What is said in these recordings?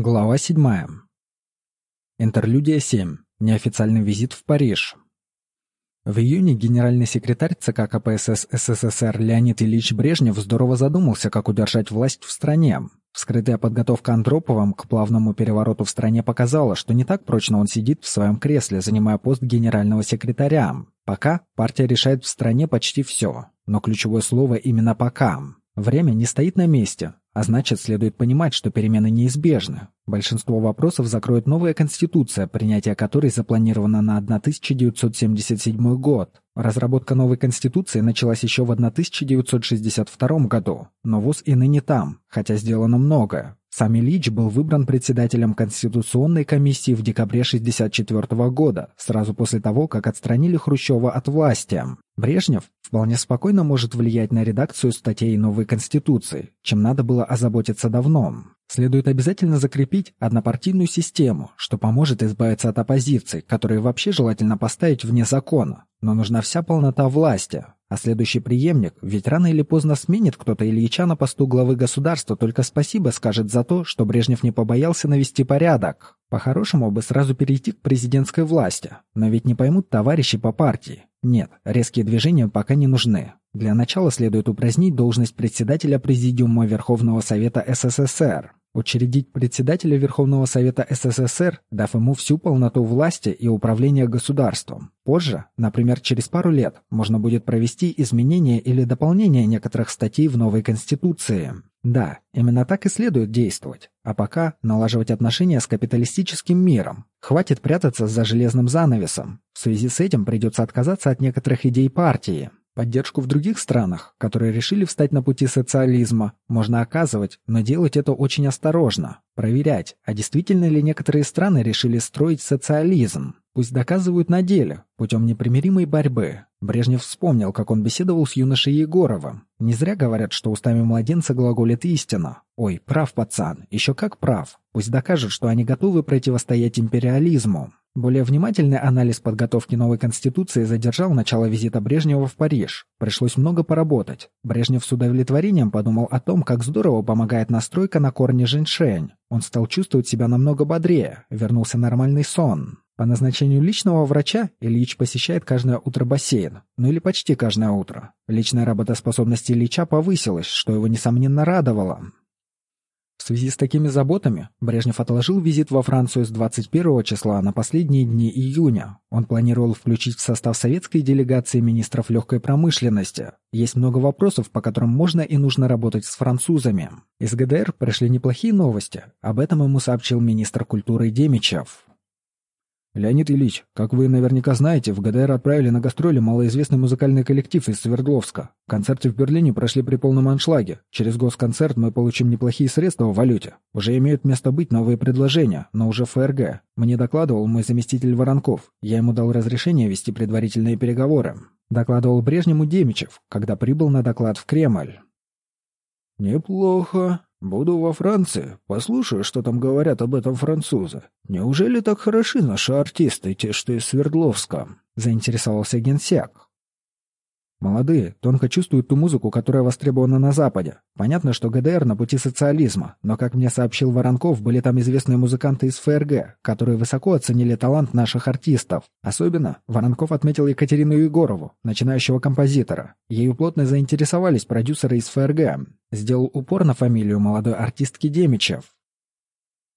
Глава 7. Интерлюдия 7. Неофициальный визит в Париж. В июне генеральный секретарь ЦК КПСС СССР Леонид Ильич Брежнев здорово задумался, как удержать власть в стране. Вскрытая подготовка Андроповым к плавному перевороту в стране показала, что не так прочно он сидит в своем кресле, занимая пост генерального секретаря. Пока партия решает в стране почти все. Но ключевое слово именно «пока». Время не стоит на месте, а значит, следует понимать, что перемены неизбежны. Большинство вопросов закроет новая Конституция, принятие которой запланировано на 1977 год. Разработка новой Конституции началась еще в 1962 году, но ВОЗ и ныне там, хотя сделано многое. Сам Ильич был выбран председателем Конституционной комиссии в декабре 1964 года, сразу после того, как отстранили Хрущева от власти. Брежнев вполне спокойно может влиять на редакцию статей новой Конституции, чем надо было озаботиться давно. Следует обязательно закрепить однопартийную систему, что поможет избавиться от оппозиции, которые вообще желательно поставить вне закона. Но нужна вся полнота власти, а следующий преемник, ведь рано или поздно сменит кто-то Ильича на посту главы государства, только спасибо скажет за то, что Брежнев не побоялся навести порядок. По-хорошему бы сразу перейти к президентской власти, но ведь не поймут товарищи по партии. Нет, резкие движения пока не нужны. Для начала следует упразднить должность председателя Президиума Верховного Совета СССР учредить председателя Верховного Совета СССР, дав ему всю полноту власти и управления государством. Позже, например, через пару лет, можно будет провести изменения или дополнения некоторых статей в новой Конституции. Да, именно так и следует действовать. А пока налаживать отношения с капиталистическим миром. Хватит прятаться за железным занавесом. В связи с этим придется отказаться от некоторых идей партии. Поддержку в других странах, которые решили встать на пути социализма, можно оказывать, но делать это очень осторожно. Проверять, а действительно ли некоторые страны решили строить социализм. Пусть доказывают на деле, путем непримиримой борьбы. Брежнев вспомнил, как он беседовал с юношей Егоровым. Не зря говорят, что устами младенца глаголит истина. Ой, прав пацан, еще как прав. Пусть докажут, что они готовы противостоять империализму. Более внимательный анализ подготовки новой Конституции задержал начало визита Брежнева в Париж. Пришлось много поработать. Брежнев с удовлетворением подумал о том, как здорово помогает настройка на корне женьшень. Он стал чувствовать себя намного бодрее, вернулся нормальный сон. По назначению личного врача Ильич посещает каждое утро бассейн, ну или почти каждое утро. Личная работоспособность Ильича повысилась, что его, несомненно, радовало. В связи с такими заботами Брежнев отложил визит во Францию с 21 числа на последние дни июня. Он планировал включить в состав советской делегации министров легкой промышленности. Есть много вопросов, по которым можно и нужно работать с французами. Из ГДР пришли неплохие новости. Об этом ему сообщил министр культуры Демичев. Леонид Ильич, как вы наверняка знаете, в ГДР отправили на гастроли малоизвестный музыкальный коллектив из Свердловска. Концерты в Берлине прошли при полном аншлаге. Через госконцерт мы получим неплохие средства в валюте. Уже имеют место быть новые предложения, но уже ФРГ. Мне докладывал мой заместитель Воронков. Я ему дал разрешение вести предварительные переговоры. Докладывал Брежнему Демичев, когда прибыл на доклад в Кремль. «Неплохо», Буду во Франции, послушаю, что там говорят об этом французы. Неужели так хороши наши артисты, те, что из Свердловска?» — заинтересовался генсек. Молодые тонко чувствуют ту музыку, которая востребована на Западе. Понятно, что ГДР на пути социализма, но, как мне сообщил Воронков, были там известные музыканты из ФРГ, которые высоко оценили талант наших артистов. Особенно Воронков отметил Екатерину Егорову, начинающего композитора. Ею плотно заинтересовались продюсеры из ФРГ. Сделал упор на фамилию молодой артистки Демичев.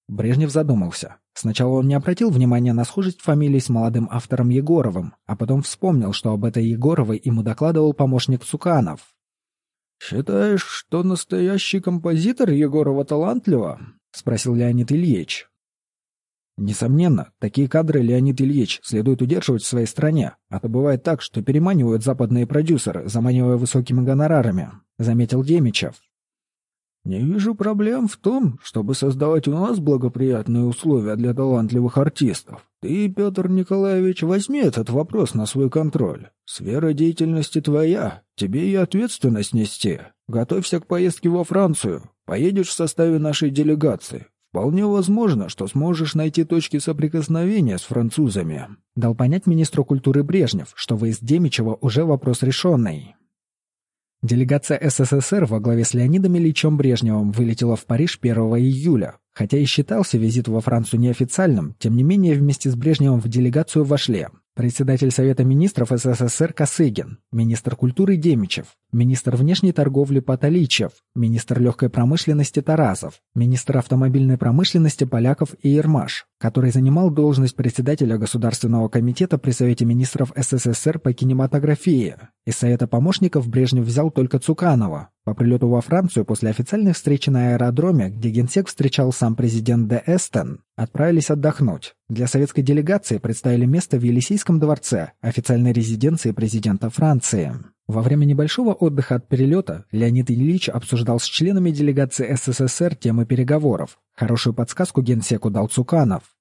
Брежнев задумался. Сначала он не обратил внимания на схожесть фамилий с молодым автором Егоровым, а потом вспомнил, что об этой Егоровой ему докладывал помощник Цуканов. «Считаешь, что настоящий композитор Егорова талантлива?» — спросил Леонид Ильич. Несомненно, такие кадры Леонид Ильич следует удерживать в своей стране, а то бывает так, что переманивают западные продюсеры, заманивая высокими гонорарами, заметил Демичев. Не вижу проблем в том, чтобы создавать у нас благоприятные условия для талантливых артистов. Ты, Петр Николаевич, возьми этот вопрос на свой контроль. Сфера деятельности твоя, тебе и ответственность нести. Готовься к поездке во Францию. Поедешь в составе нашей делегации. Вполне возможно, что сможешь найти точки соприкосновения с французами. Дал понять министру культуры Брежнев, что выезд Демичева уже вопрос решенный. Делегация СССР во главе с Леонидом Ильичем Брежневым вылетела в Париж 1 июля. Хотя и считался визит во Францию неофициальным, тем не менее вместе с Брежневым в делегацию вошли председатель Совета министров СССР Косыгин, министр культуры Демичев, министр внешней торговли Патоличев, министр легкой промышленности Тарасов, министр автомобильной промышленности Поляков и Ермаш, который занимал должность председателя Государственного комитета при Совете министров СССР по кинематографии. Из Совета помощников Брежнев взял только Цуканова. По прилету во Францию после официальной встречи на аэродроме, где генсек встречал сам президент Де Эстен, отправились отдохнуть. Для советской делегации представили место в Елисейском дворце, официальной резиденции президента Франции. Во время небольшого отдыха от перелета Леонид Ильич обсуждал с членами делегации СССР темы переговоров. Хорошую подсказку генсеку дал Цуканов.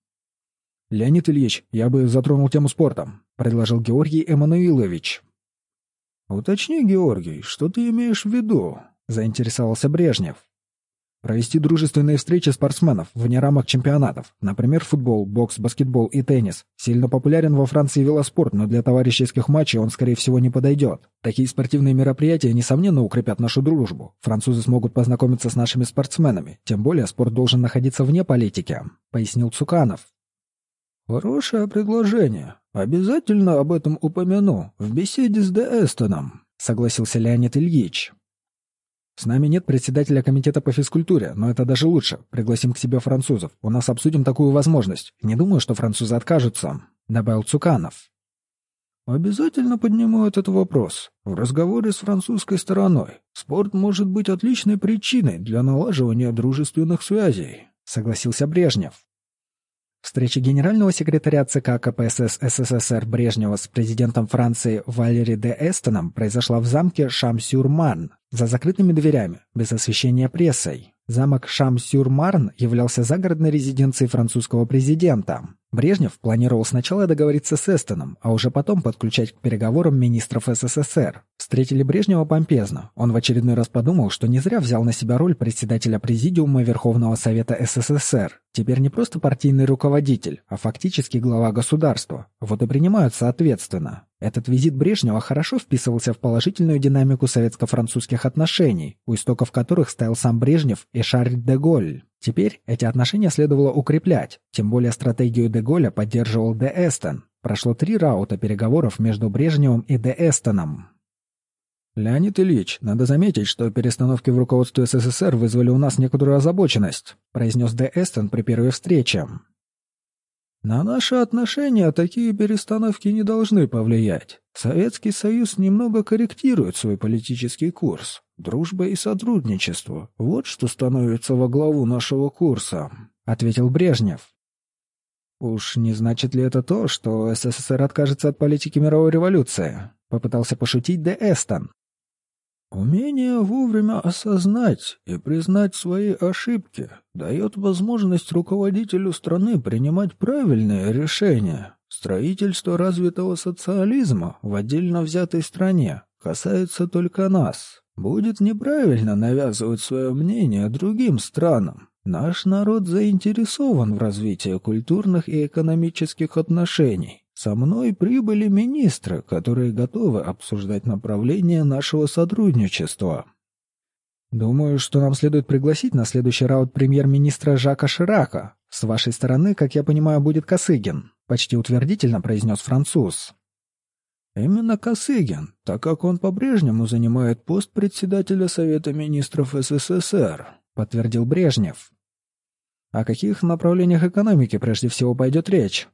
«Леонид Ильич, я бы затронул тему спорта», — предложил Георгий Эммануилович. «Уточни, Георгий, что ты имеешь в виду?» — заинтересовался Брежнев. Провести дружественные встречи спортсменов вне рамок чемпионатов. Например, футбол, бокс, баскетбол и теннис. Сильно популярен во Франции велоспорт, но для товарищеских матчей он, скорее всего, не подойдет. Такие спортивные мероприятия, несомненно, укрепят нашу дружбу. Французы смогут познакомиться с нашими спортсменами. Тем более, спорт должен находиться вне политики», — пояснил Цуканов. «Хорошее предложение. Обязательно об этом упомяну в беседе с Де Эстоном», — согласился Леонид Ильич. «С нами нет председателя комитета по физкультуре, но это даже лучше. Пригласим к себе французов. У нас обсудим такую возможность. Не думаю, что французы откажутся», — добавил Цуканов. «Обязательно подниму этот вопрос. В разговоре с французской стороной. Спорт может быть отличной причиной для налаживания дружественных связей», — согласился Брежнев. Встреча генерального секретаря ЦК КПСС СССР Брежнева с президентом Франции Валери де Эстоном произошла в замке Шам-Сюр-Марн за закрытыми дверями, без освещения прессой. Замок Шам-Сюр-Марн являлся загородной резиденцией французского президента. Брежнев планировал сначала договориться с Эстоном, а уже потом подключать к переговорам министров СССР. Встретили Брежнева помпезно. Он в очередной раз подумал, что не зря взял на себя роль председателя Президиума Верховного Совета СССР. Теперь не просто партийный руководитель, а фактически глава государства. Вот и принимают соответственно. Этот визит Брежнева хорошо вписывался в положительную динамику советско-французских отношений, у истоков которых стоял сам Брежнев и Шарль де Голль. Теперь эти отношения следовало укреплять, тем более стратегию де Голля поддерживал де Эстон. Прошло три раута переговоров между Брежневым и де Эстоном. «Леонид Ильич, надо заметить, что перестановки в руководстве СССР вызвали у нас некоторую озабоченность», произнес де Эстон при первой встрече. На наши отношения такие перестановки не должны повлиять. Советский Союз немного корректирует свой политический курс. Дружба и сотрудничество — вот что становится во главу нашего курса», — ответил Брежнев. «Уж не значит ли это то, что СССР откажется от политики мировой революции?» — попытался пошутить Де Эстон. Умение вовремя осознать и признать свои ошибки дает возможность руководителю страны принимать правильные решения. Строительство развитого социализма в отдельно взятой стране касается только нас. Будет неправильно навязывать свое мнение другим странам. Наш народ заинтересован в развитии культурных и экономических отношений. Со мной прибыли министры, которые готовы обсуждать направление нашего сотрудничества. Думаю, что нам следует пригласить на следующий раунд премьер-министра Жака Ширака. С вашей стороны, как я понимаю, будет Косыгин, почти утвердительно произнес француз. Именно Косыгин, так как он по-прежнему занимает пост председателя Совета министров СССР, подтвердил Брежнев. О каких направлениях экономики прежде всего пойдет речь?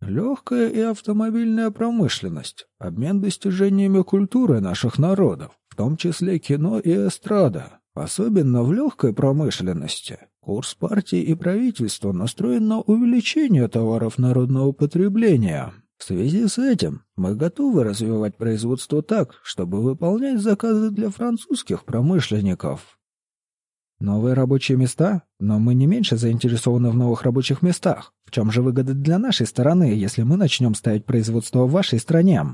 Легкая и автомобильная промышленность, обмен достижениями культуры наших народов, в том числе кино и эстрада, особенно в легкой промышленности. Курс партии и правительства настроен на увеличение товаров народного потребления. В связи с этим мы готовы развивать производство так, чтобы выполнять заказы для французских промышленников. Новые рабочие места? Но мы не меньше заинтересованы в новых рабочих местах. В чем же выгода для нашей стороны, если мы начнем ставить производство в вашей стране?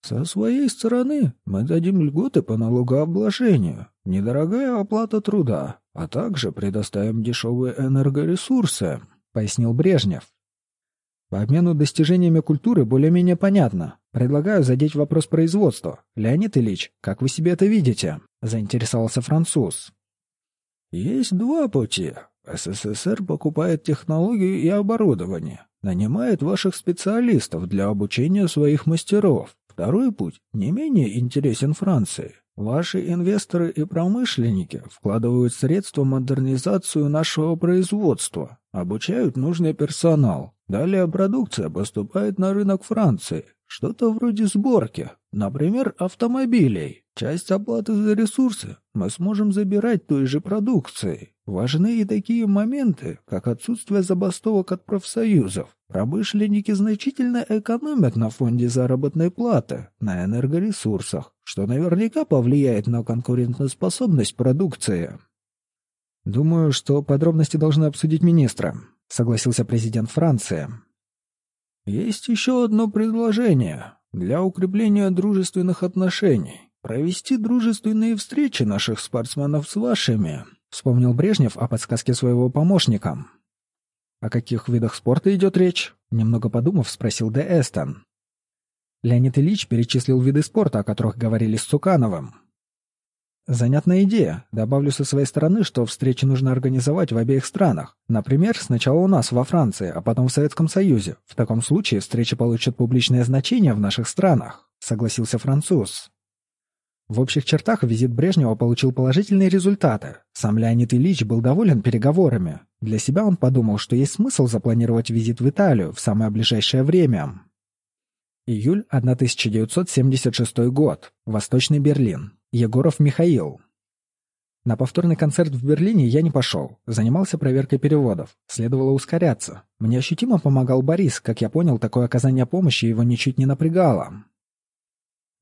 Со своей стороны мы дадим льготы по налогообложению, недорогая оплата труда, а также предоставим дешевые энергоресурсы, — пояснил Брежнев. По обмену достижениями культуры более-менее понятно. Предлагаю задеть вопрос производства. Леонид Ильич, как вы себе это видите? Заинтересовался француз. Есть два пути. СССР покупает технологию и оборудование, нанимает ваших специалистов для обучения своих мастеров. Второй путь не менее интересен Франции. Ваши инвесторы и промышленники вкладывают средства в модернизацию нашего производства, обучают нужный персонал. Далее продукция поступает на рынок Франции. Что-то вроде сборки, например, автомобилей. Часть оплаты за ресурсы мы сможем забирать той же продукцией. Важны и такие моменты, как отсутствие забастовок от профсоюзов. Промышленники значительно экономят на фонде заработной платы, на энергоресурсах, что наверняка повлияет на конкурентоспособность продукции. «Думаю, что подробности должны обсудить министра», — согласился президент Франции. «Есть еще одно предложение для укрепления дружественных отношений. Провести дружественные встречи наших спортсменов с вашими», — вспомнил Брежнев о подсказке своего помощника. «О каких видах спорта идет речь?» — немного подумав, спросил Де Эстон. Леонид Ильич перечислил виды спорта, о которых говорили с Цукановым. Занятная идея. Добавлю со своей стороны, что встречи нужно организовать в обеих странах. Например, сначала у нас во Франции, а потом в Советском Союзе. В таком случае встречи получат публичное значение в наших странах, согласился француз. В общих чертах визит Брежнева получил положительные результаты. Сам Леонид Ильич был доволен переговорами. Для себя он подумал, что есть смысл запланировать визит в Италию в самое ближайшее время. Июль 1976 год. Восточный Берлин. Егоров Михаил. На повторный концерт в Берлине я не пошел. Занимался проверкой переводов. Следовало ускоряться. Мне ощутимо помогал Борис. Как я понял, такое оказание помощи его ничуть не напрягало.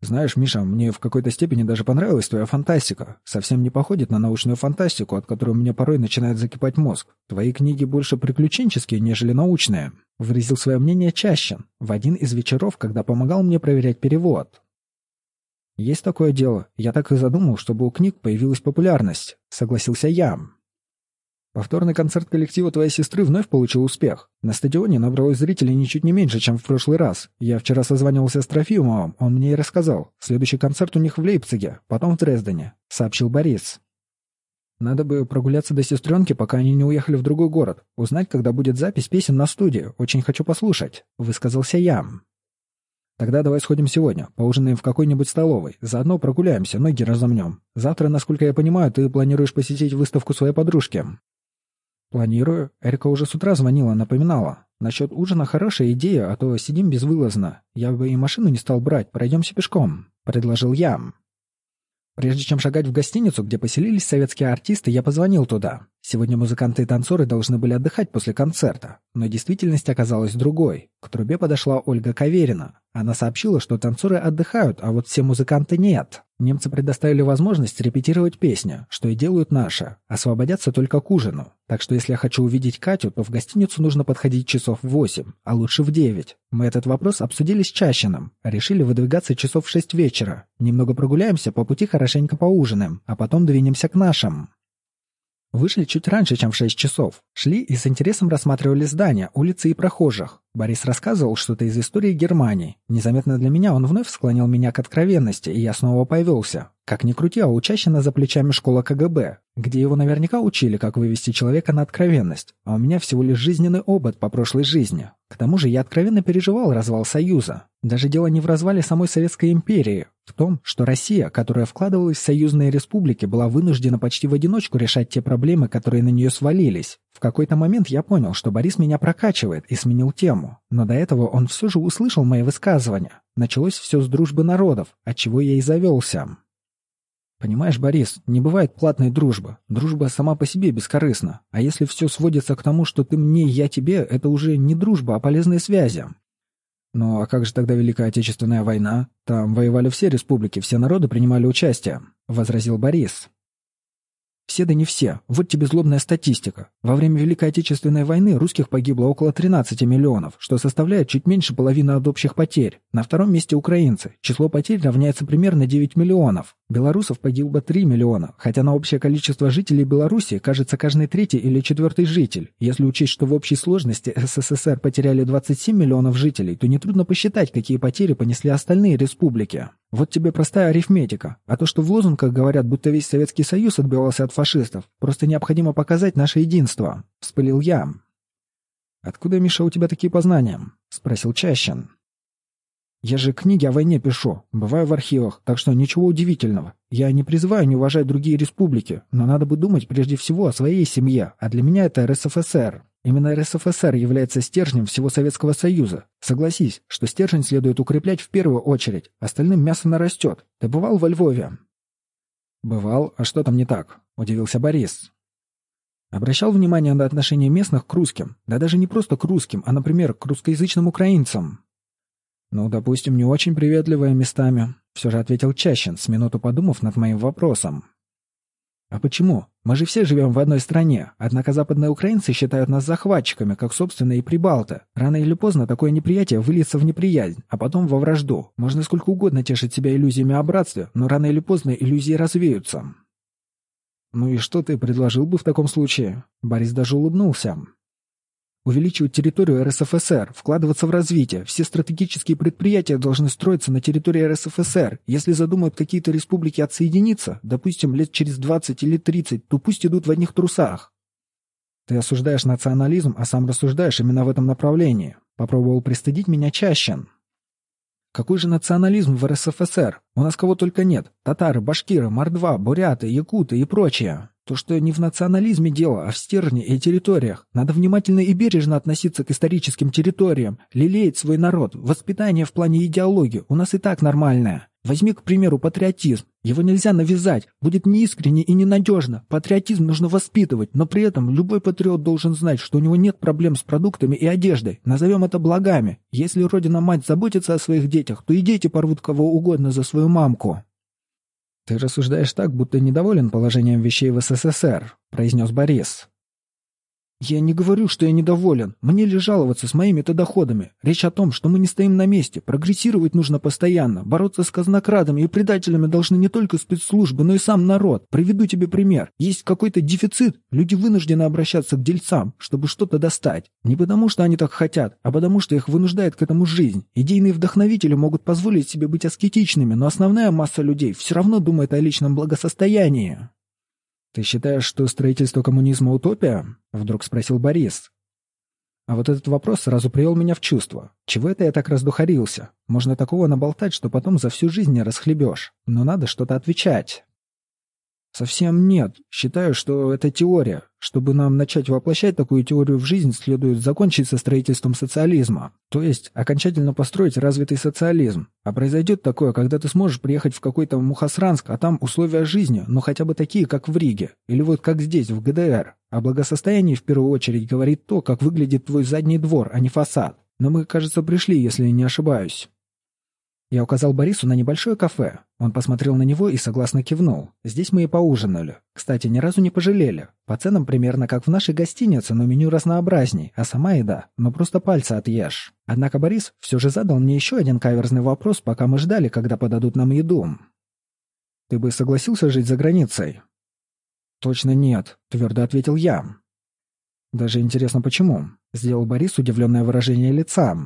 Знаешь, Миша, мне в какой-то степени даже понравилась твоя фантастика. Совсем не походит на научную фантастику, от которой у меня порой начинает закипать мозг. Твои книги больше приключенческие, нежели научные. Выразил свое мнение Чащин в один из вечеров, когда помогал мне проверять перевод. Есть такое дело. Я так и задумал, чтобы у книг появилась популярность. Согласился я. Повторный концерт коллектива твоей сестры вновь получил успех. На стадионе набралось зрителей ничуть не меньше, чем в прошлый раз. Я вчера созванивался с Трофимовым, он мне и рассказал. Следующий концерт у них в Лейпциге, потом в Дрездене», — сообщил Борис. «Надо бы прогуляться до сестренки, пока они не уехали в другой город. Узнать, когда будет запись песен на студию. Очень хочу послушать», — высказался я. «Тогда давай сходим сегодня, поужинаем в какой-нибудь столовой, заодно прогуляемся, ноги разомнем. Завтра, насколько я понимаю, ты планируешь посетить выставку своей подружки». «Планирую. Эрика уже с утра звонила, напоминала. Насчет ужина хорошая идея, а то сидим безвылазно. Я бы и машину не стал брать, пройдемся пешком», — предложил я. Прежде чем шагать в гостиницу, где поселились советские артисты, я позвонил туда. Сегодня музыканты и танцоры должны были отдыхать после концерта, но действительность оказалась другой. К трубе подошла Ольга Каверина. Она сообщила, что танцоры отдыхают, а вот все музыканты нет. Немцы предоставили возможность репетировать песни, что и делают наши. Освободятся только к ужину. Так что если я хочу увидеть Катю, то в гостиницу нужно подходить часов в восемь, а лучше в девять. Мы этот вопрос обсудили с Чащиным. Решили выдвигаться часов в шесть вечера. Немного прогуляемся, по пути хорошенько поужинаем, а потом двинемся к нашим. Вышли чуть раньше, чем в шесть часов. Шли и с интересом рассматривали здания, улицы и прохожих. Борис рассказывал что-то из истории Германии. Незаметно для меня он вновь склонил меня к откровенности, и я снова повелся. Как ни крути, а у Чащина за плечами школа КГБ, где его наверняка учили, как вывести человека на откровенность. А у меня всего лишь жизненный опыт по прошлой жизни. К тому же я откровенно переживал развал Союза. Даже дело не в развале самой Советской империи, в том, что Россия, которая вкладывалась в союзные республики, была вынуждена почти в одиночку решать те проблемы, которые на нее свалились. В какой-то момент я понял, что Борис меня прокачивает, и сменил тему. Но до этого он все же услышал мои высказывания. Началось все с дружбы народов, от чего я и завелся. Понимаешь, Борис, не бывает платной дружбы. Дружба сама по себе бескорыстна. А если все сводится к тому, что ты мне, я тебе, это уже не дружба, а полезные связи. Ну а как же тогда Великая Отечественная война? Там воевали все республики, все народы принимали участие, возразил Борис. Все да не все. Вот тебе злобная статистика. Во время Великой Отечественной войны русских погибло около 13 миллионов, что составляет чуть меньше половины от общих потерь. На втором месте украинцы. Число потерь равняется примерно 9 миллионов. Белорусов погибло 3 миллиона, хотя на общее количество жителей Беларуси кажется каждый третий или четвертый житель. Если учесть, что в общей сложности СССР потеряли 27 миллионов жителей, то нетрудно посчитать, какие потери понесли остальные республики. Вот тебе простая арифметика. А то, что в лозунгах говорят, будто весь Советский Союз отбивался от фашистов, просто необходимо показать наше единство. Вспылил я. «Откуда, Миша, у тебя такие познания?» — спросил Чащин. «Я же книги о войне пишу, бываю в архивах, так что ничего удивительного. Я не призываю не уважать другие республики, но надо бы думать прежде всего о своей семье, а для меня это РСФСР. Именно РСФСР является стержнем всего Советского Союза. Согласись, что стержень следует укреплять в первую очередь, остальным мясо нарастет. Ты бывал во Львове?» «Бывал. А что там не так?» — удивился Борис. Обращал внимание на отношение местных к русским. Да даже не просто к русским, а, например, к русскоязычным украинцам. «Ну, допустим, не очень приветливые местами», — все же ответил Чащин, с минуту подумав над моим вопросом. А почему? Мы же все живем в одной стране, однако западные украинцы считают нас захватчиками, как собственные прибалты. Рано или поздно такое неприятие выльется в неприязнь, а потом во вражду. Можно сколько угодно тешить себя иллюзиями о братстве, но рано или поздно иллюзии развеются. «Ну и что ты предложил бы в таком случае?» Борис даже улыбнулся увеличивать территорию РСФСР, вкладываться в развитие. Все стратегические предприятия должны строиться на территории РСФСР. Если задумают какие-то республики отсоединиться, допустим, лет через 20 или 30, то пусть идут в одних трусах. Ты осуждаешь национализм, а сам рассуждаешь именно в этом направлении. Попробовал пристыдить меня Чащин. Какой же национализм в РСФСР? У нас кого только нет. Татары, башкиры, мордва, буряты, якуты и прочее. То, что не в национализме дело, а в стержне и территориях. Надо внимательно и бережно относиться к историческим территориям, лелеять свой народ. Воспитание в плане идеологии у нас и так нормальное. Возьми, к примеру, патриотизм. Его нельзя навязать, будет неискренне и ненадежно. Патриотизм нужно воспитывать, но при этом любой патриот должен знать, что у него нет проблем с продуктами и одеждой. Назовем это благами. Если родина-мать заботится о своих детях, то и дети порвут кого угодно за свою мамку. «Ты рассуждаешь так, будто недоволен положением вещей в СССР», — произнес Борис. «Я не говорю, что я недоволен. Мне ли жаловаться с моими-то доходами? Речь о том, что мы не стоим на месте. Прогрессировать нужно постоянно. Бороться с казнокрадами и предателями должны не только спецслужбы, но и сам народ. Приведу тебе пример. Есть какой-то дефицит. Люди вынуждены обращаться к дельцам, чтобы что-то достать. Не потому, что они так хотят, а потому, что их вынуждает к этому жизнь. Идейные вдохновители могут позволить себе быть аскетичными, но основная масса людей все равно думает о личном благосостоянии. «Ты считаешь, что строительство коммунизма — утопия?» — вдруг спросил Борис. А вот этот вопрос сразу привел меня в чувство. Чего это я так раздухарился? Можно такого наболтать, что потом за всю жизнь не расхлебешь. Но надо что-то отвечать. Совсем нет. Считаю, что это теория. Чтобы нам начать воплощать такую теорию в жизнь, следует закончить со строительством социализма. То есть окончательно построить развитый социализм. А произойдет такое, когда ты сможешь приехать в какой-то Мухасранск, а там условия жизни, но хотя бы такие, как в Риге. Или вот как здесь, в ГДР. О благосостоянии в первую очередь говорит то, как выглядит твой задний двор, а не фасад. Но мы, кажется, пришли, если не ошибаюсь. Я указал Борису на небольшое кафе. Он посмотрел на него и согласно кивнул. Здесь мы и поужинали. Кстати, ни разу не пожалели. По ценам примерно как в нашей гостинице, но меню разнообразней, а сама еда, ну просто пальцы отъешь. Однако Борис все же задал мне еще один каверзный вопрос, пока мы ждали, когда подадут нам еду. «Ты бы согласился жить за границей?» «Точно нет», — твердо ответил я. «Даже интересно, почему?» — сделал Борис удивленное выражение лица.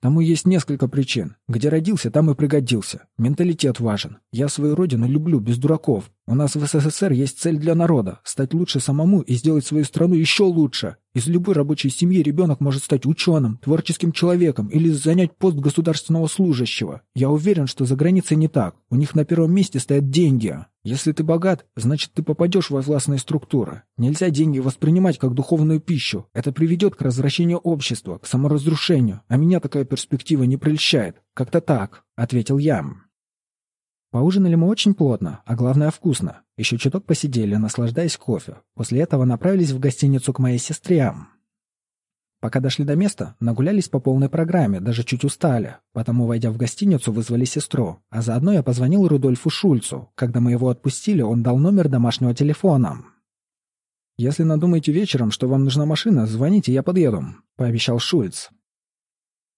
Тому есть несколько причин. Где родился, там и пригодился. Менталитет важен. Я свою родину люблю, без дураков. У нас в СССР есть цель для народа – стать лучше самому и сделать свою страну еще лучше. Из любой рабочей семьи ребенок может стать ученым, творческим человеком или занять пост государственного служащего. Я уверен, что за границей не так. У них на первом месте стоят деньги. Если ты богат, значит ты попадешь во властные структуры. Нельзя деньги воспринимать как духовную пищу. Это приведет к развращению общества, к саморазрушению. А меня такая перспектива не прельщает. Как-то так, — ответил я. Поужинали мы очень плотно, а главное вкусно. Еще чуток посидели, наслаждаясь кофе. После этого направились в гостиницу к моей сестре. Пока дошли до места, нагулялись по полной программе, даже чуть устали. Потому, войдя в гостиницу, вызвали сестру. А заодно я позвонил Рудольфу Шульцу. Когда мы его отпустили, он дал номер домашнего телефона. «Если надумаете вечером, что вам нужна машина, звоните, я подъеду», — пообещал Шульц.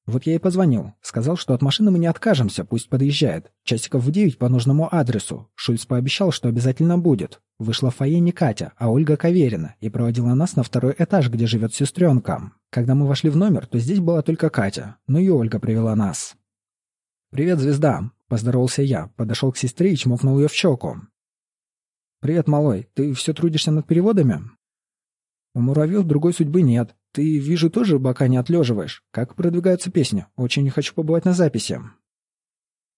Вот я и позвонил. Сказал, что от машины мы не откажемся, пусть подъезжает. Часиков в девять по нужному адресу. Шульц пообещал, что обязательно будет. Вышла в фойе не Катя, а Ольга Каверина и проводила нас на второй этаж, где живет сестренка. Когда мы вошли в номер, то здесь была только Катя, но и Ольга привела нас. «Привет, звезда!» — поздоровался я, подошел к сестре и чмокнул ее в щеку. «Привет, малой, ты все трудишься над переводами?» «У муравьев другой судьбы нет. Ты, вижу, тоже бока не отлеживаешь. Как продвигаются песни? Очень хочу побывать на записи».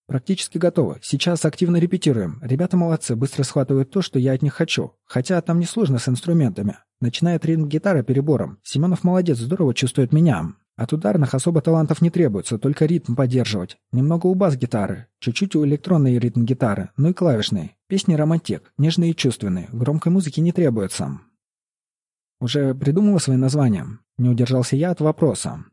«Практически готово. Сейчас активно репетируем. Ребята молодцы, быстро схватывают то, что я от них хочу. Хотя там несложно с инструментами. Начинает ритм гитара перебором. Семенов молодец, здорово чувствует меня. От ударных особо талантов не требуется, только ритм поддерживать. Немного у бас-гитары, чуть-чуть у электронной ритм-гитары, ну и клавишной. Песни романтик, нежные и чувственные, громкой музыки не требуется. Уже придумала свои названия? Не удержался я от вопроса.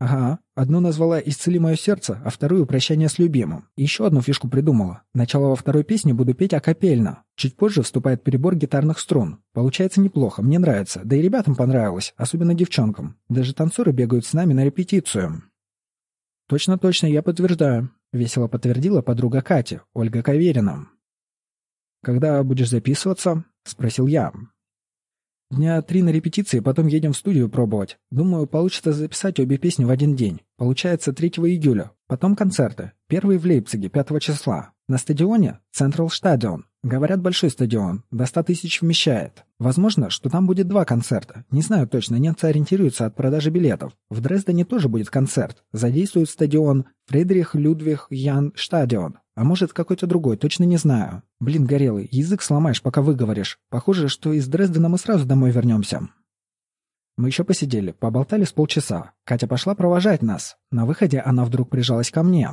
Ага, одну назвала «Исцели мое сердце», а вторую «Прощание с любимым». еще одну фишку придумала. Начало во второй песне буду петь акапельно. Чуть позже вступает перебор гитарных струн. Получается неплохо, мне нравится. Да и ребятам понравилось, особенно девчонкам. Даже танцоры бегают с нами на репетицию. «Точно-точно, я подтверждаю», — весело подтвердила подруга Кати, Ольга Каверина. «Когда будешь записываться?» — спросил я. Дня три на репетиции, потом едем в студию пробовать. Думаю, получится записать обе песни в один день. Получается 3 июля. Потом концерты. Первый в Лейпциге, 5 числа. На стадионе Централ Stadion. Говорят, большой стадион. До 100 тысяч вмещает. Возможно, что там будет два концерта. Не знаю точно, немцы ориентируются от продажи билетов. В Дрездене тоже будет концерт. Задействуют стадион Фридрих Людвиг Ян Стадион. А может, какой-то другой, точно не знаю. Блин, горелый, язык сломаешь, пока выговоришь. Похоже, что из Дрездена мы сразу домой вернемся. Мы еще посидели, поболтали с полчаса. Катя пошла провожать нас. На выходе она вдруг прижалась ко мне.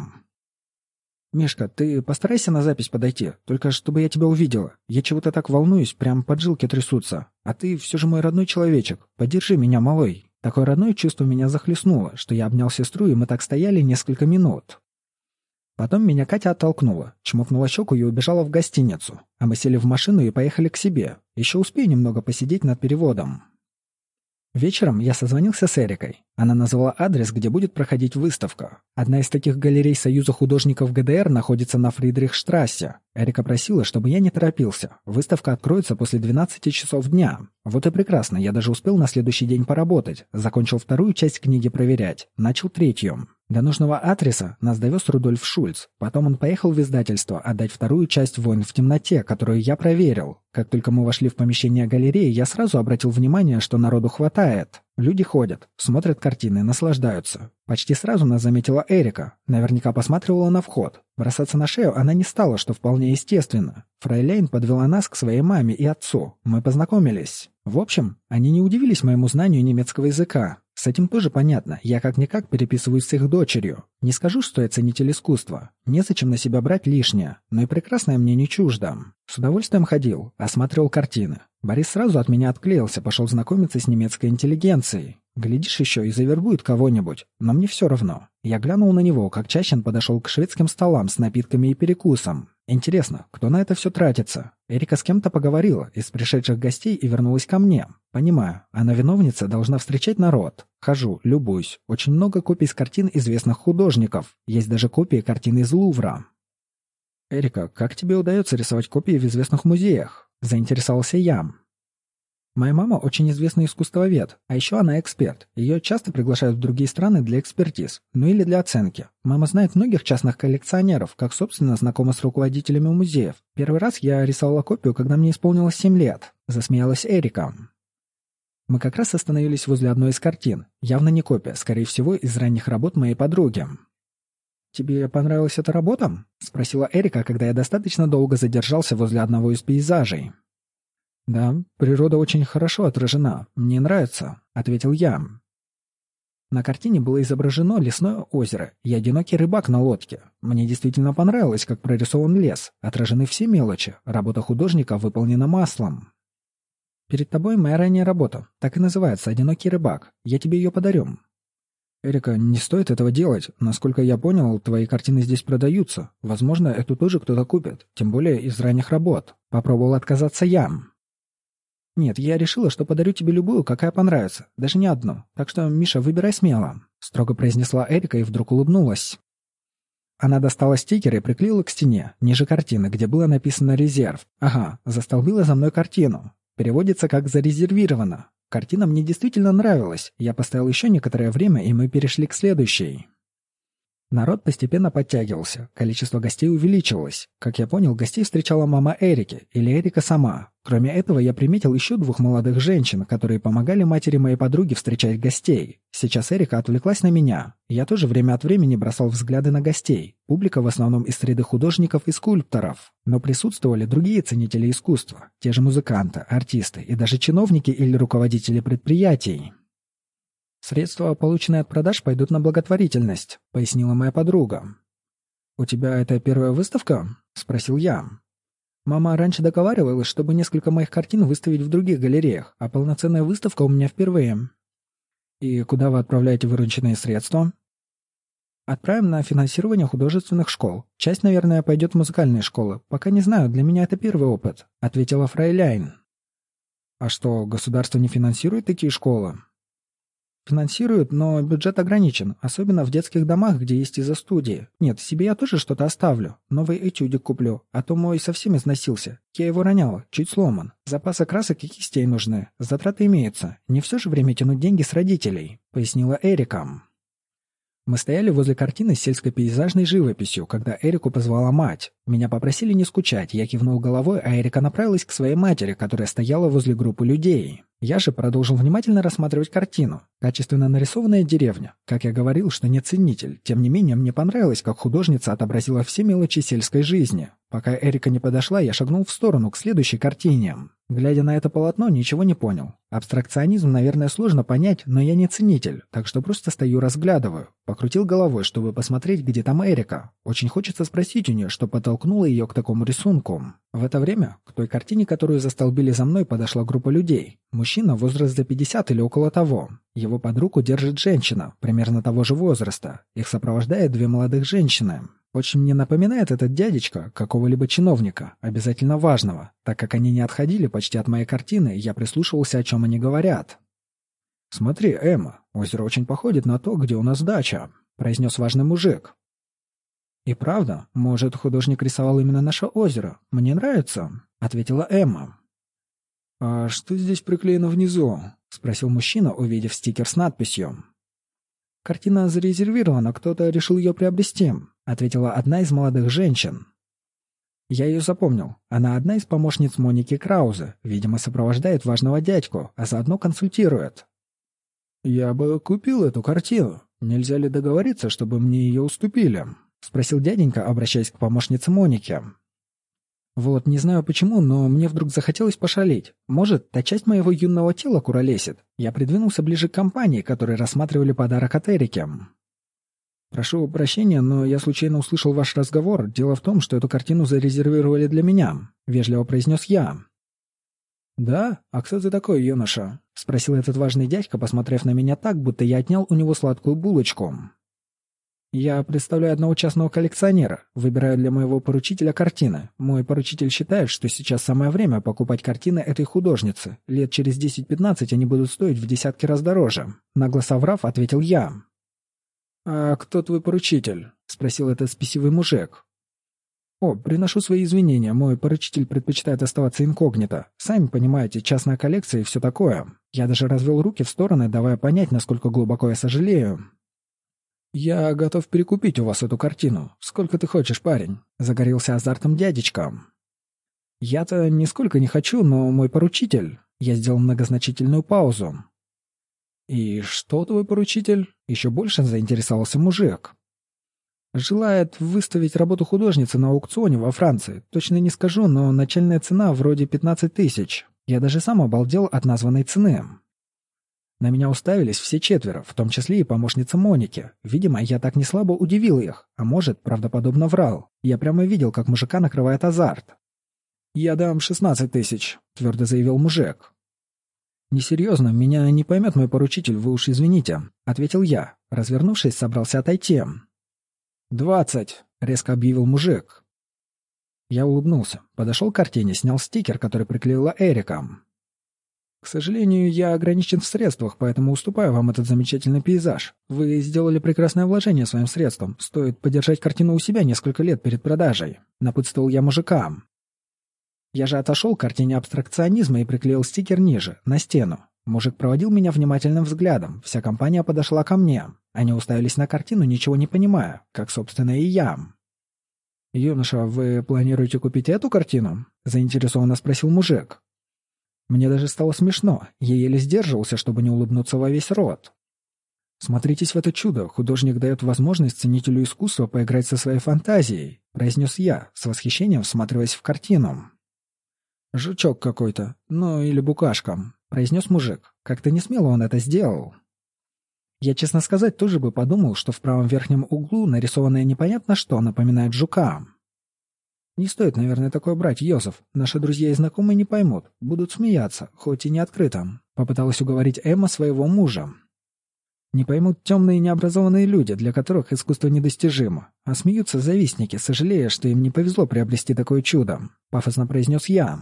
«Мишка, ты постарайся на запись подойти, только чтобы я тебя увидела. Я чего-то так волнуюсь, прям поджилки трясутся. А ты все же мой родной человечек. Поддержи меня, малой». Такое родное чувство меня захлестнуло, что я обнял сестру, и мы так стояли несколько минут. Потом меня Катя оттолкнула, чмокнула щеку и убежала в гостиницу. А мы сели в машину и поехали к себе. Еще успею немного посидеть над переводом. Вечером я созвонился с Эрикой. Она назвала адрес, где будет проходить выставка. Одна из таких галерей Союза художников ГДР находится на Фридрихштрассе. Эрика просила, чтобы я не торопился. Выставка откроется после 12 часов дня. Вот и прекрасно, я даже успел на следующий день поработать. Закончил вторую часть книги проверять. Начал третью. До нужного адреса нас довез Рудольф Шульц. Потом он поехал в издательство отдать вторую часть «Войн в темноте», которую я проверил. Как только мы вошли в помещение галереи, я сразу обратил внимание, что народу хватает. Люди ходят, смотрят картины, наслаждаются. Почти сразу нас заметила Эрика. Наверняка посматривала на вход. Бросаться на шею она не стала, что вполне естественно. Фрейляйн подвела нас к своей маме и отцу. Мы познакомились. В общем, они не удивились моему знанию немецкого языка. С этим тоже понятно. Я как-никак переписываюсь с их дочерью. Не скажу, что я ценитель искусства. Незачем на себя брать лишнее. Но и прекрасное мне не чуждо. С удовольствием ходил, осматривал картины. Борис сразу от меня отклеился, пошел знакомиться с немецкой интеллигенцией. Глядишь еще и завербует кого-нибудь. Но мне все равно. Я глянул на него, как Чащин подошел к шведским столам с напитками и перекусом. Интересно, кто на это все тратится? Эрика с кем-то поговорила из пришедших гостей и вернулась ко мне. Понимаю, она виновница должна встречать народ. Хожу, любуюсь. Очень много копий с картин известных художников. Есть даже копии картин из Лувра. «Эрика, как тебе удается рисовать копии в известных музеях?» – заинтересовался я. Моя мама очень известный искусствовед, а еще она эксперт. Ее часто приглашают в другие страны для экспертиз, ну или для оценки. Мама знает многих частных коллекционеров, как, собственно, знакома с руководителями музеев. Первый раз я рисовала копию, когда мне исполнилось 7 лет. Засмеялась Эрика. Мы как раз остановились возле одной из картин. Явно не копия, скорее всего, из ранних работ моей подруги. «Тебе понравилась эта работа?» — спросила Эрика, когда я достаточно долго задержался возле одного из пейзажей. «Да, природа очень хорошо отражена. Мне нравится», — ответил я. На картине было изображено лесное озеро и одинокий рыбак на лодке. Мне действительно понравилось, как прорисован лес. Отражены все мелочи. Работа художника выполнена маслом. Перед тобой моя ранняя работа. Так и называется «Одинокий рыбак». Я тебе ее подарю». «Эрика, не стоит этого делать. Насколько я понял, твои картины здесь продаются. Возможно, эту тоже кто-то купит. Тем более из ранних работ. Попробовал отказаться я». «Нет, я решила, что подарю тебе любую, какая понравится. Даже не одну. Так что, Миша, выбирай смело», — строго произнесла Эрика и вдруг улыбнулась. Она достала стикер и приклеила к стене, ниже картины, где было написано «Резерв». Ага, застолбила за мной картину. Переводится как «зарезервировано». Картина мне действительно нравилась. Я поставил еще некоторое время, и мы перешли к следующей. Народ постепенно подтягивался, количество гостей увеличивалось. Как я понял, гостей встречала мама Эрики, или Эрика сама. Кроме этого, я приметил еще двух молодых женщин, которые помогали матери моей подруги встречать гостей. Сейчас Эрика отвлеклась на меня. Я тоже время от времени бросал взгляды на гостей. Публика в основном из среды художников и скульпторов. Но присутствовали другие ценители искусства. Те же музыканты, артисты и даже чиновники или руководители предприятий. «Средства, полученные от продаж, пойдут на благотворительность», — пояснила моя подруга. «У тебя это первая выставка?» — спросил я. Мама раньше договаривалась, чтобы несколько моих картин выставить в других галереях, а полноценная выставка у меня впервые. «И куда вы отправляете вырученные средства?» «Отправим на финансирование художественных школ. Часть, наверное, пойдет в музыкальные школы. Пока не знаю, для меня это первый опыт», — ответила Фрейляйн. «А что, государство не финансирует такие школы?» Финансируют, но бюджет ограничен, особенно в детских домах, где есть изо-студии. Нет, себе я тоже что-то оставлю. Новый этюдик куплю, а то мой совсем износился. Я его роняла, чуть сломан. Запасы красок и кистей нужны. Затраты имеются. Не все же время тянуть деньги с родителей», — пояснила Эрика. Мы стояли возле картины с сельско-пейзажной живописью, когда Эрику позвала мать. Меня попросили не скучать, я кивнул головой, а Эрика направилась к своей матери, которая стояла возле группы людей. Я же продолжил внимательно рассматривать картину. Качественно нарисованная деревня. Как я говорил, что не ценитель. Тем не менее, мне понравилось, как художница отобразила все мелочи сельской жизни. Пока Эрика не подошла, я шагнул в сторону, к следующей картине. Глядя на это полотно, ничего не понял. Абстракционизм, наверное, сложно понять, но я не ценитель, так что просто стою разглядываю. Покрутил головой, чтобы посмотреть, где там Эрика. Очень хочется спросить у нее, что подтолкнуло ее к такому рисунку. В это время к той картине, которую застолбили за мной, подошла группа людей. Мужчина, возраст за 50 или около того. Его под руку держит женщина, примерно того же возраста. Их сопровождает две молодых женщины. Очень мне напоминает этот дядечка какого-либо чиновника, обязательно важного. Так как они не отходили почти от моей картины, я прислушивался, о чем они говорят. «Смотри, Эмма, озеро очень походит на то, где у нас дача», — произнес важный мужик. «И правда, может, художник рисовал именно наше озеро. Мне нравится», — ответила Эмма. «А что здесь приклеено внизу?» — спросил мужчина, увидев стикер с надписью. «Картина зарезервирована, кто-то решил ее приобрести», — ответила одна из молодых женщин. Я ее запомнил. Она одна из помощниц Моники Краузе, видимо, сопровождает важного дядьку, а заодно консультирует. «Я бы купил эту картину. Нельзя ли договориться, чтобы мне ее уступили?» — спросил дяденька, обращаясь к помощнице Моники. Вот, не знаю почему, но мне вдруг захотелось пошалить. Может, та часть моего юного тела куролесит. Я придвинулся ближе к компании, которые рассматривали подарок от Эрики. «Прошу прощения, но я случайно услышал ваш разговор. Дело в том, что эту картину зарезервировали для меня», — вежливо произнес я. «Да? А кто ты такой, юноша?» — спросил этот важный дядька, посмотрев на меня так, будто я отнял у него сладкую булочку. Я представляю одного частного коллекционера, выбираю для моего поручителя картины. Мой поручитель считает, что сейчас самое время покупать картины этой художницы. Лет через 10-15 они будут стоить в десятки раз дороже. Нагло соврав, ответил я. «А кто твой поручитель?» — спросил этот спесивый мужик. «О, приношу свои извинения, мой поручитель предпочитает оставаться инкогнито. Сами понимаете, частная коллекция и все такое. Я даже развел руки в стороны, давая понять, насколько глубоко я сожалею. «Я готов перекупить у вас эту картину. Сколько ты хочешь, парень?» — загорелся азартом дядечка. «Я-то нисколько не хочу, но мой поручитель...» Я сделал многозначительную паузу. «И что твой поручитель?» — еще больше заинтересовался мужик. «Желает выставить работу художницы на аукционе во Франции. Точно не скажу, но начальная цена вроде 15 тысяч. Я даже сам обалдел от названной цены. На меня уставились все четверо, в том числе и помощница Моники. Видимо, я так не слабо удивил их, а может, правдоподобно врал. Я прямо видел, как мужика накрывает азарт. «Я дам шестнадцать тысяч», — твердо заявил мужик. «Несерьезно, меня не поймет мой поручитель, вы уж извините», — ответил я. Развернувшись, собрался отойти. «Двадцать», — резко объявил мужик. Я улыбнулся, подошел к картине, снял стикер, который приклеила Эрика. «К сожалению, я ограничен в средствах, поэтому уступаю вам этот замечательный пейзаж. Вы сделали прекрасное вложение своим средством. Стоит подержать картину у себя несколько лет перед продажей», — напутствовал я мужикам. Я же отошел к картине абстракционизма и приклеил стикер ниже, на стену. Мужик проводил меня внимательным взглядом. Вся компания подошла ко мне. Они уставились на картину, ничего не понимая, как, собственно, и я. «Юноша, вы планируете купить эту картину?» — заинтересованно спросил мужик. Мне даже стало смешно. Я еле сдерживался, чтобы не улыбнуться во весь рот. «Смотритесь в это чудо. Художник дает возможность ценителю искусства поиграть со своей фантазией», — произнес я, с восхищением всматриваясь в картину. «Жучок какой-то. Ну, или букашка», — произнес мужик. «Как-то не смело он это сделал». Я, честно сказать, тоже бы подумал, что в правом верхнем углу нарисованное непонятно что напоминает жука. Не стоит, наверное, такое брать, Йозеф. Наши друзья и знакомые не поймут. Будут смеяться, хоть и не открыто. Попыталась уговорить Эмма своего мужа. Не поймут темные необразованные люди, для которых искусство недостижимо. А смеются завистники, сожалея, что им не повезло приобрести такое чудо. Пафосно произнес я.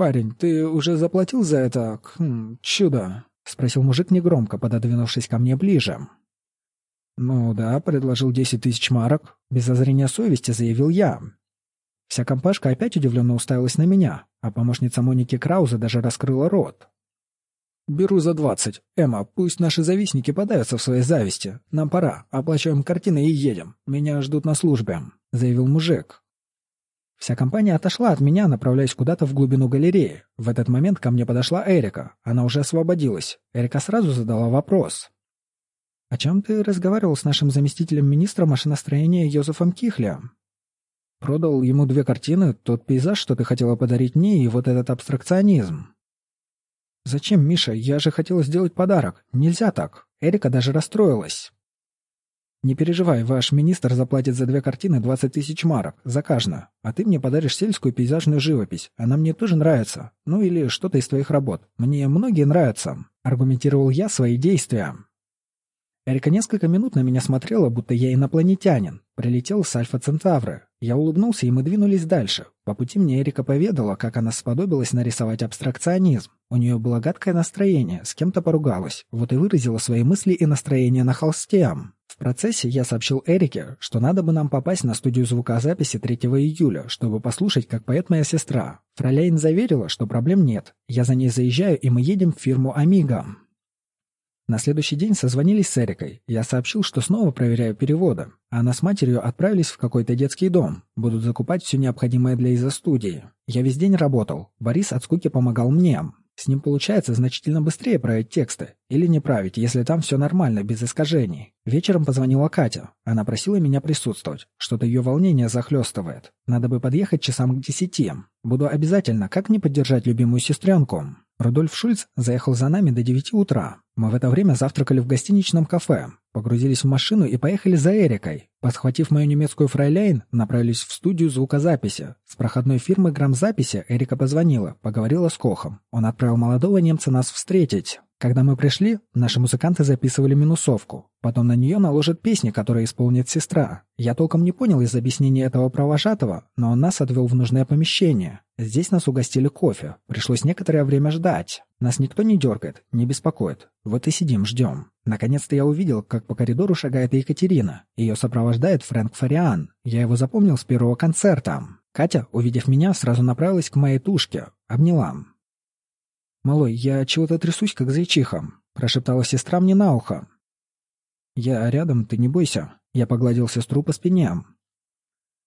«Парень, ты уже заплатил за это... Хм, чудо?» — спросил мужик негромко, пододвинувшись ко мне ближе. «Ну да», — предложил десять тысяч марок. Без озрения совести заявил я. Вся компашка опять удивленно уставилась на меня, а помощница Моники Крауза даже раскрыла рот. «Беру за двадцать. Эмма, пусть наши завистники подаются в своей зависти. Нам пора. Оплачиваем картины и едем. Меня ждут на службе», — заявил мужик. Вся компания отошла от меня, направляясь куда-то в глубину галереи. В этот момент ко мне подошла Эрика. Она уже освободилась. Эрика сразу задала вопрос. «О чем ты разговаривал с нашим заместителем министра машиностроения Йозефом Кихлем?» «Продал ему две картины, тот пейзаж, что ты хотела подарить мне, и вот этот абстракционизм». «Зачем, Миша? Я же хотела сделать подарок. Нельзя так». Эрика даже расстроилась. «Не переживай, ваш министр заплатит за две картины 20 тысяч марок, за каждую, а ты мне подаришь сельскую пейзажную живопись. Она мне тоже нравится. Ну или что-то из твоих работ. Мне многие нравятся», — аргументировал я свои действия. Эрика несколько минут на меня смотрела, будто я инопланетянин. Прилетел с Альфа Центавры. Я улыбнулся, и мы двинулись дальше. По пути мне Эрика поведала, как она сподобилась нарисовать абстракционизм. У нее было гадкое настроение, с кем-то поругалась. Вот и выразила свои мысли и настроение на холсте. В процессе я сообщил Эрике, что надо бы нам попасть на студию звукозаписи 3 июля, чтобы послушать, как поет моя сестра. Фроляйн заверила, что проблем нет. Я за ней заезжаю, и мы едем в фирму «Амиго». На следующий день созвонились с Эрикой. Я сообщил, что снова проверяю переводы. Она с матерью отправились в какой-то детский дом. Будут закупать все необходимое для изо-студии. Я весь день работал. Борис от скуки помогал мне. С ним получается значительно быстрее править тексты. Или не править, если там все нормально, без искажений. Вечером позвонила Катя. Она просила меня присутствовать. Что-то ее волнение захлестывает. Надо бы подъехать часам к десяти. Буду обязательно, как не поддержать любимую сестренку. Рудольф Шульц заехал за нами до девяти утра. Мы в это время завтракали в гостиничном кафе, погрузились в машину и поехали за Эрикой. Подхватив мою немецкую фрайляйн, направились в студию звукозаписи. С проходной фирмы грамзаписи Эрика позвонила, поговорила с Кохом. Он отправил молодого немца нас встретить. Когда мы пришли, наши музыканты записывали минусовку. Потом на нее наложат песни, которые исполнит сестра. Я толком не понял из объяснения этого провожатого, но он нас отвел в нужное помещение. Здесь нас угостили кофе. Пришлось некоторое время ждать. Нас никто не дергает, не беспокоит. Вот и сидим, ждем. Наконец-то я увидел, как по коридору шагает Екатерина. Ее сопровождает Фрэнк Фариан. Я его запомнил с первого концерта. Катя, увидев меня, сразу направилась к моей тушке. Обняла. «Малой, я чего-то трясусь, как зайчиха», — прошептала сестра мне на ухо. «Я рядом, ты не бойся». Я погладил сестру по спине.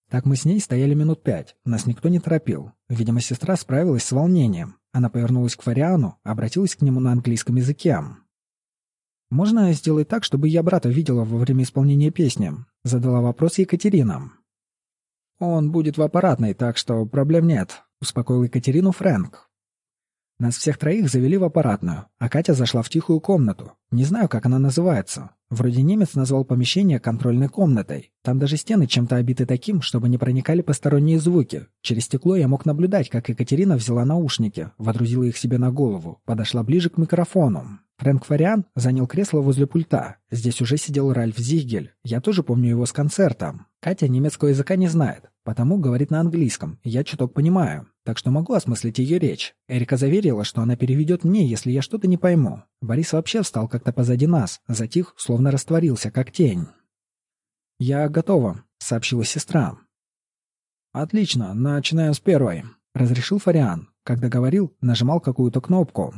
Так мы с ней стояли минут пять, нас никто не торопил. Видимо, сестра справилась с волнением. Она повернулась к Фариану, обратилась к нему на английском языке. «Можно сделать так, чтобы я брата видела во время исполнения песни?» — задала вопрос Екатерина. «Он будет в аппаратной, так что проблем нет», — успокоил Екатерину Фрэнк. Нас всех троих завели в аппаратную, а Катя зашла в тихую комнату. Не знаю, как она называется. Вроде немец назвал помещение контрольной комнатой. Там даже стены чем-то обиты таким, чтобы не проникали посторонние звуки. Через стекло я мог наблюдать, как Екатерина взяла наушники, водрузила их себе на голову, подошла ближе к микрофону. Фрэнк Фариан занял кресло возле пульта. Здесь уже сидел Ральф Зигель. Я тоже помню его с концерта. Катя немецкого языка не знает, потому говорит на английском. Я чуток понимаю, так что могу осмыслить ее речь. Эрика заверила, что она переведет мне, если я что-то не пойму. Борис вообще встал как-то позади нас, затих, словно растворился, как тень. «Я готова», — сообщила сестра. «Отлично, начинаем с первой», — разрешил Фариан. Когда говорил, нажимал какую-то кнопку.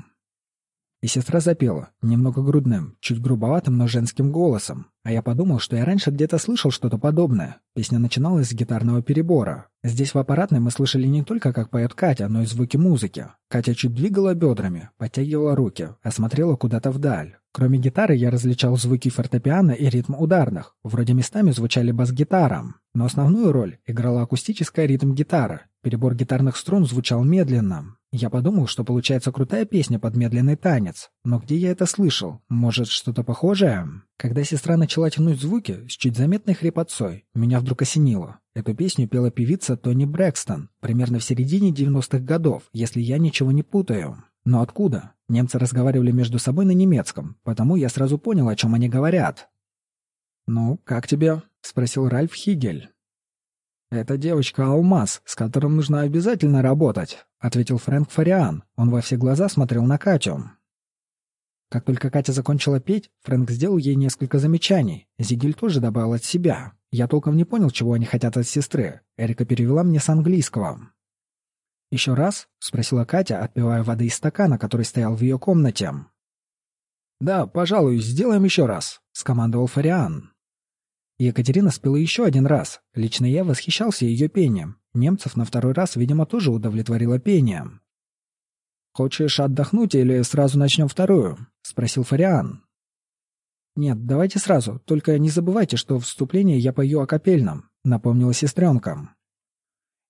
И сестра запела, немного грудным, чуть грубоватым, но женским голосом. А я подумал, что я раньше где-то слышал что-то подобное. Песня начиналась с гитарного перебора. Здесь в аппаратной мы слышали не только, как поет Катя, но и звуки музыки. Катя чуть двигала бедрами, подтягивала руки, осмотрела куда-то вдаль. Кроме гитары я различал звуки фортепиано и ритм ударных. Вроде местами звучали бас-гитара. Но основную роль играла акустическая ритм-гитара. Перебор гитарных струн звучал медленно. Я подумал, что получается крутая песня под медленный танец. Но где я это слышал? Может, что-то похожее? Когда сестра начала тянуть звуки с чуть заметной хрипотцой, меня вдруг осенило. Эту песню пела певица Тони Брэкстон, примерно в середине 90-х годов, если я ничего не путаю. Но откуда? Немцы разговаривали между собой на немецком, потому я сразу понял, о чем они говорят. «Ну, как тебе?» — спросил Ральф Хигель. «Эта девочка Алмаз, с которым нужно обязательно работать», — ответил Фрэнк Фариан. Он во все глаза смотрел на Катю. Как только Катя закончила петь, Фрэнк сделал ей несколько замечаний. Зигель тоже добавил от себя. Я толком не понял, чего они хотят от сестры. Эрика перевела мне с английского. «Еще раз?» — спросила Катя, отпивая воды из стакана, который стоял в ее комнате. «Да, пожалуй, сделаем еще раз», — скомандовал Фариан. Екатерина спела еще один раз. Лично я восхищался ее пением. Немцев на второй раз, видимо, тоже удовлетворило пением. «Хочешь отдохнуть или сразу начнем вторую?» — спросил Фариан. «Нет, давайте сразу, только не забывайте, что вступление я пою о капельном», — напомнила сестренка.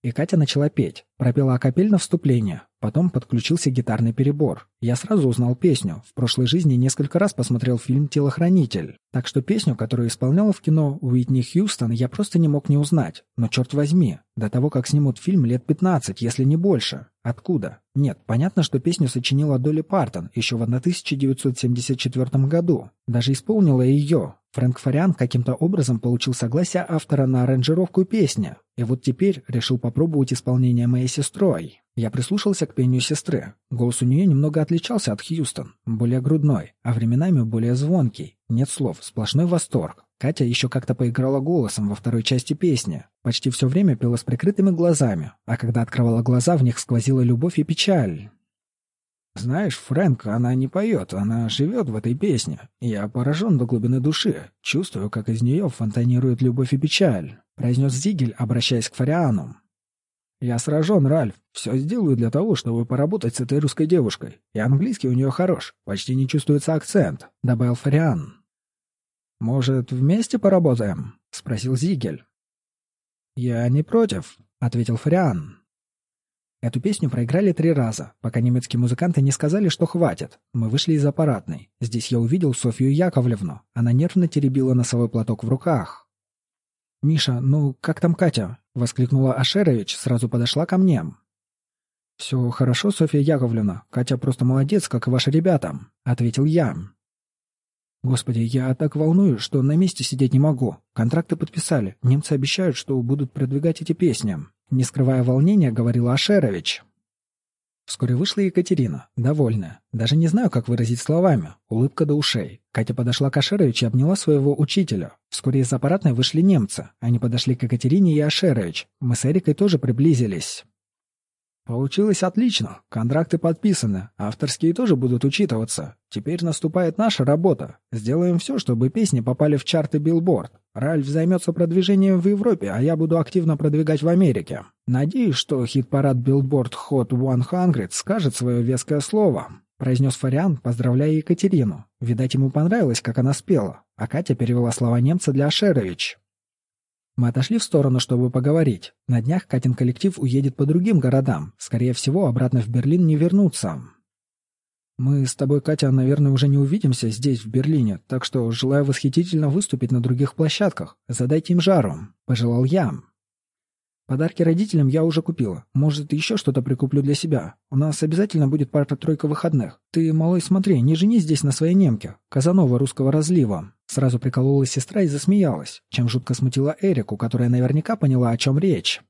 И Катя начала петь, пропела акапельно вступление, потом подключился гитарный перебор. Я сразу узнал песню, в прошлой жизни несколько раз посмотрел фильм «Телохранитель». Так что песню, которую исполняла в кино Уитни Хьюстон, я просто не мог не узнать. Но черт возьми, до того, как снимут фильм лет 15, если не больше. Откуда? Нет, понятно, что песню сочинила Долли Партон еще в 1974 году. Даже исполнила ее. Фрэнк Фариан каким-то образом получил согласие автора на аранжировку песни, и вот теперь решил попробовать исполнение моей сестрой. Я прислушался к пению сестры. Голос у нее немного отличался от Хьюстон, более грудной, а временами более звонкий. Нет слов, сплошной восторг. Катя еще как-то поиграла голосом во второй части песни. Почти все время пела с прикрытыми глазами, а когда открывала глаза, в них сквозила любовь и печаль. «Знаешь, Фрэнк, она не поет, она живет в этой песне. Я поражен до глубины души, чувствую, как из нее фонтанирует любовь и печаль», — произнес Зигель, обращаясь к Фариану. «Я сражен, Ральф. Все сделаю для того, чтобы поработать с этой русской девушкой. И английский у нее хорош, почти не чувствуется акцент», — добавил Фариан. «Может, вместе поработаем?» — спросил Зигель. «Я не против», — ответил Фариан. Эту песню проиграли три раза, пока немецкие музыканты не сказали, что хватит. Мы вышли из аппаратной. Здесь я увидел Софью Яковлевну. Она нервно теребила носовой платок в руках. «Миша, ну как там Катя?» — воскликнула Ашерович, сразу подошла ко мне. «Все хорошо, Софья Яковлевна. Катя просто молодец, как и ваши ребята», — ответил я. «Господи, я так волнуюсь, что на месте сидеть не могу. Контракты подписали. Немцы обещают, что будут продвигать эти песни». Не скрывая волнения, говорила Ашерович. Вскоре вышла Екатерина, довольная. Даже не знаю, как выразить словами. Улыбка до ушей. Катя подошла к Ашерович и обняла своего учителя. Вскоре из аппаратной вышли немцы. Они подошли к Екатерине и Ашерович. Мы с Эрикой тоже приблизились. Получилось отлично. Контракты подписаны. Авторские тоже будут учитываться. Теперь наступает наша работа. Сделаем все, чтобы песни попали в чарты Билборд. Ральф займется продвижением в Европе, а я буду активно продвигать в Америке. Надеюсь, что хит-парад Billboard Hot 100 скажет свое веское слово», — произнес Фариан, поздравляя Екатерину. Видать, ему понравилось, как она спела, а Катя перевела слова немца для Ашерович. Мы отошли в сторону, чтобы поговорить. На днях Катин коллектив уедет по другим городам. Скорее всего, обратно в Берлин не вернутся. Мы с тобой, Катя, наверное, уже не увидимся здесь, в Берлине, так что желаю восхитительно выступить на других площадках. Задайте им жару», — пожелал я. Подарки родителям я уже купила. Может, еще что-то прикуплю для себя. У нас обязательно будет пара-тройка выходных. Ты, малой, смотри, не жени здесь на своей немке. Казанова русского разлива. Сразу приколола сестра и засмеялась, чем жутко смутила Эрику, которая наверняка поняла, о чем речь.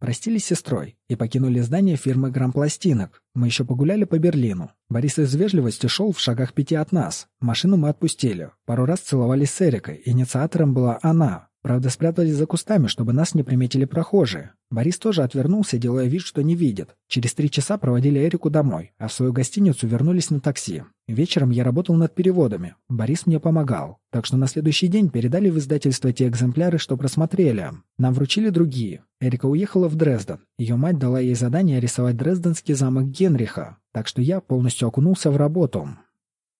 Простились с сестрой и покинули здание фирмы «Грампластинок». Мы еще погуляли по Берлину. Борис из вежливости шел в шагах пяти от нас. Машину мы отпустили. Пару раз целовались с Эрикой. Инициатором была она. Правда, спрятались за кустами, чтобы нас не приметили прохожие. Борис тоже отвернулся, делая вид, что не видит. Через три часа проводили Эрику домой, а в свою гостиницу вернулись на такси. Вечером я работал над переводами. Борис мне помогал. Так что на следующий день передали в издательство те экземпляры, что просмотрели. Нам вручили другие. Эрика уехала в Дрезден. Ее мать дала ей задание рисовать дрезденский замок Генриха. Так что я полностью окунулся в работу.